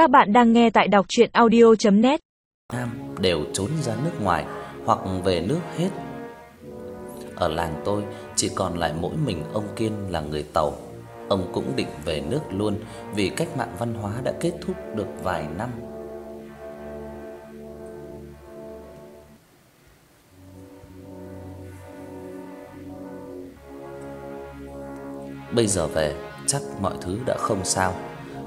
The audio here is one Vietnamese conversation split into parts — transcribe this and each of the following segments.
Các bạn đang nghe tại đọc audio net Nam đều trốn ra nước ngoài hoặc về nước hết. Ở làng tôi chỉ còn lại mỗi mình ông Kiên là người Tàu. Ông cũng định về nước luôn vì cách mạng văn hóa đã kết thúc được vài năm. Bây giờ về chắc mọi thứ đã không sao,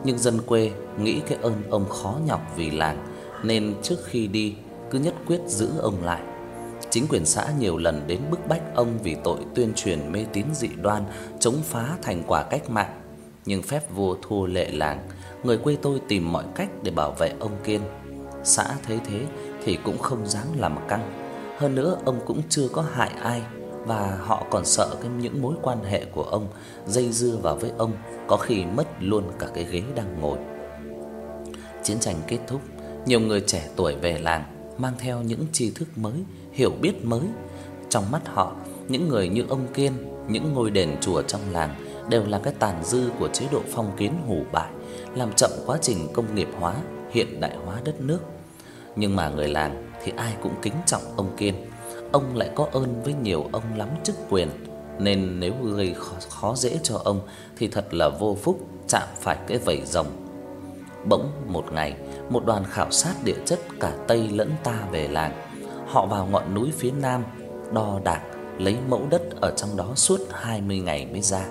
nhưng dân quê nghĩ cái ơn ông khó nhọc vì làng nên trước khi đi cứ nhất quyết giữ ông lại. Chính quyền xã nhiều lần đến bức bách ông vì tội tuyên truyền mê tín dị đoan, chống phá thành quả cách mạng, nhưng phép vua thua lệ làng, người quê tôi tìm mọi cách để bảo vệ ông Kiên. Xã thấy thế thì cũng không dám làm căng. Hơn nữa ông cũng chưa có hại ai và họ còn sợ cái những mối quan hệ của ông dây dưa vào với ông có khi mất luôn cả cái ghế đang ngồi. Chiến tranh kết thúc, nhiều người trẻ tuổi về làng mang theo những tri thức mới, hiểu biết mới. Trong mắt họ, những người như ông Kiên, những ngôi đền chùa trong làng đều là cái tàn dư của chế độ phong kiến hủ bại, làm chậm quá trình công nghiệp hóa, hiện đại hóa đất nước. Nhưng mà người làng thì ai cũng kính trọng ông Kiên. Ông lại có ơn với nhiều ông lắm chức quyền, nên nếu gây khó, khó dễ cho ông thì thật là vô phúc chạm phải cái vảy rồng. Bỗng một ngày, một đoàn khảo sát địa chất cả Tây lẫn ta về làng. Họ vào ngọn núi phía nam đo đạc, lấy mẫu đất ở trong đó suốt 20 ngày mới ra.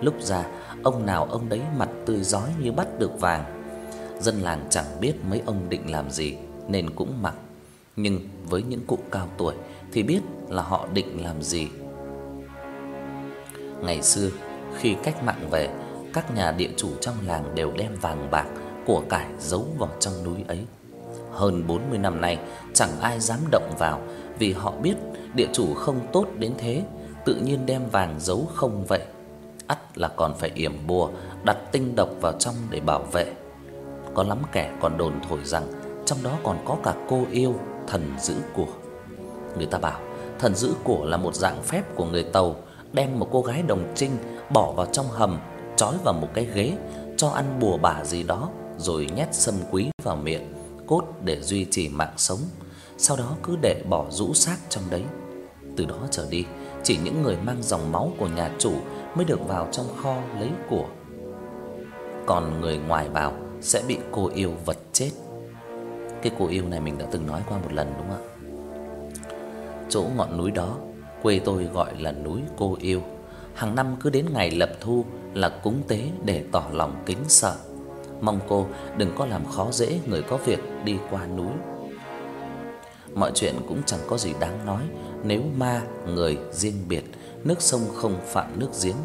Lúc ra, ông nào ông đấy mặt tươi rói như bắt được vàng. Dân làng chẳng biết mấy ông định làm gì nên cũng mặc, nhưng với những cụ cao tuổi thì biết là họ định làm gì. Ngày xưa, khi cách mạng về, các nhà địa chủ trong làng đều đem vàng bạc của cải giấu vào trong núi ấy. Hơn 40 năm nay chẳng ai dám động vào vì họ biết địa chủ không tốt đến thế, tự nhiên đem vàng giấu không vậy. ắt là còn phải yểm bùa, đặt tinh độc vào trong để bảo vệ. Có lắm kẻ còn đồn thổi rằng trong đó còn có cả cô yêu thần giữ của. Người ta bảo thần giữ của là một dạng phép của người Tàu đem một cô gái đồng trinh bỏ vào trong hầm, trói vào một cái ghế, cho ăn bùa bả gì đó rồi nhét sâm quý vào miệng, cốt để duy trì mạng sống. Sau đó cứ để bỏ rũ xác trong đấy. Từ đó trở đi, chỉ những người mang dòng máu của nhà chủ mới được vào trong kho lấy của. Còn người ngoài vào sẽ bị cô yêu vật chết. Cái cô yêu này mình đã từng nói qua một lần đúng không ạ? Chỗ ngọn núi đó, quê tôi gọi là núi Cô Yêu. Hàng năm cứ đến ngày lập thu là cúng tế để tỏ lòng kính sợ mong cô đừng có làm khó dễ người có việc đi qua núi. Mọi chuyện cũng chẳng có gì đáng nói nếu ma người riêng biệt, nước sông không phạm nước giếng.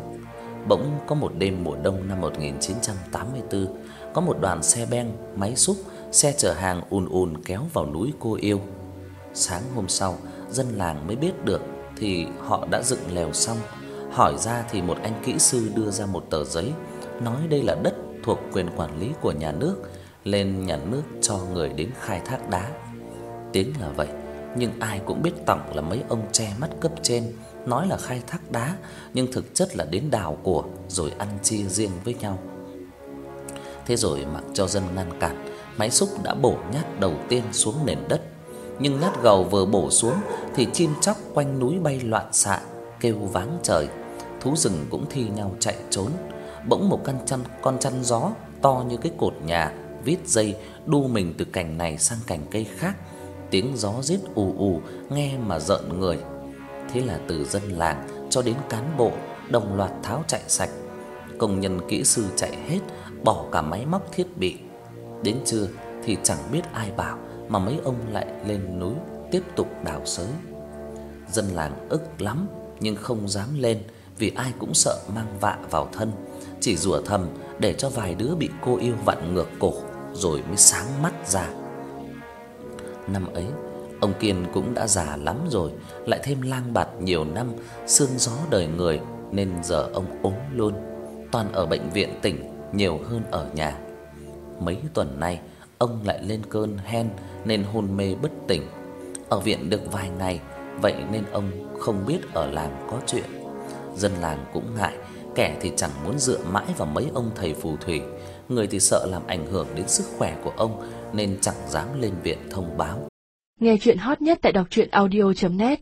Bỗng có một đêm mùa đông năm 1984, có một đoàn xe ben, máy xúc, xe chở hàng ùn ùn kéo vào núi Cô Yêu. Sáng hôm sau, dân làng mới biết được thì họ đã dựng lều xong. Hỏi ra thì một anh kỹ sư đưa ra một tờ giấy nói đây là đất thuộc quyền quản lý của nhà nước, lên nhà nước cho người đến khai thác đá. Tiếng là vậy, nhưng ai cũng biết tổng là mấy ông che mắt cấp trên nói là khai thác đá, nhưng thực chất là đến đào của rồi ăn chia riêng với nhau. Thế rồi mặc cho dân ngăn cản, máy xúc đã bổ nhát đầu tiên xuống nền đất. Nhưng nhát gầu vừa bổ xuống thì chim chóc quanh núi bay loạn xạ, kêu váng trời. Thú rừng cũng thi nhau chạy trốn bỗng một con chăn con chăn gió to như cái cột nhà vít dây đu mình từ cành này sang cành cây khác. Tiếng gió rít ù ù nghe mà rợn người. Thế là từ dân làng cho đến cán bộ đồng loạt tháo chạy sạch. Công nhân kỹ sư chạy hết, bỏ cả máy móc thiết bị. Đến trưa thì chẳng biết ai bảo mà mấy ông lại lên núi tiếp tục đào sới. Dân làng ức lắm nhưng không dám lên vì ai cũng sợ mang vạ vào thân chỉ rủa thầm để cho vài đứa bị cô yêu vặn ngược cổ rồi mới sáng mắt ra. Năm ấy, ông Kiên cũng đã già lắm rồi, lại thêm lang bạt nhiều năm, xương gió đời người nên giờ ông ốm luôn, toàn ở bệnh viện tỉnh nhiều hơn ở nhà. Mấy tuần nay, ông lại lên cơn hen nên hôn mê bất tỉnh. Ở viện được vài ngày, vậy nên ông không biết ở làng có chuyện. Dân làng cũng ngại kẻ thì chẳng muốn dựa mãi vào mấy ông thầy phù thủy, người thì sợ làm ảnh hưởng đến sức khỏe của ông nên chẳng dám lên viện thông báo. Nghe chuyện hot nhất tại đọc truyện audio net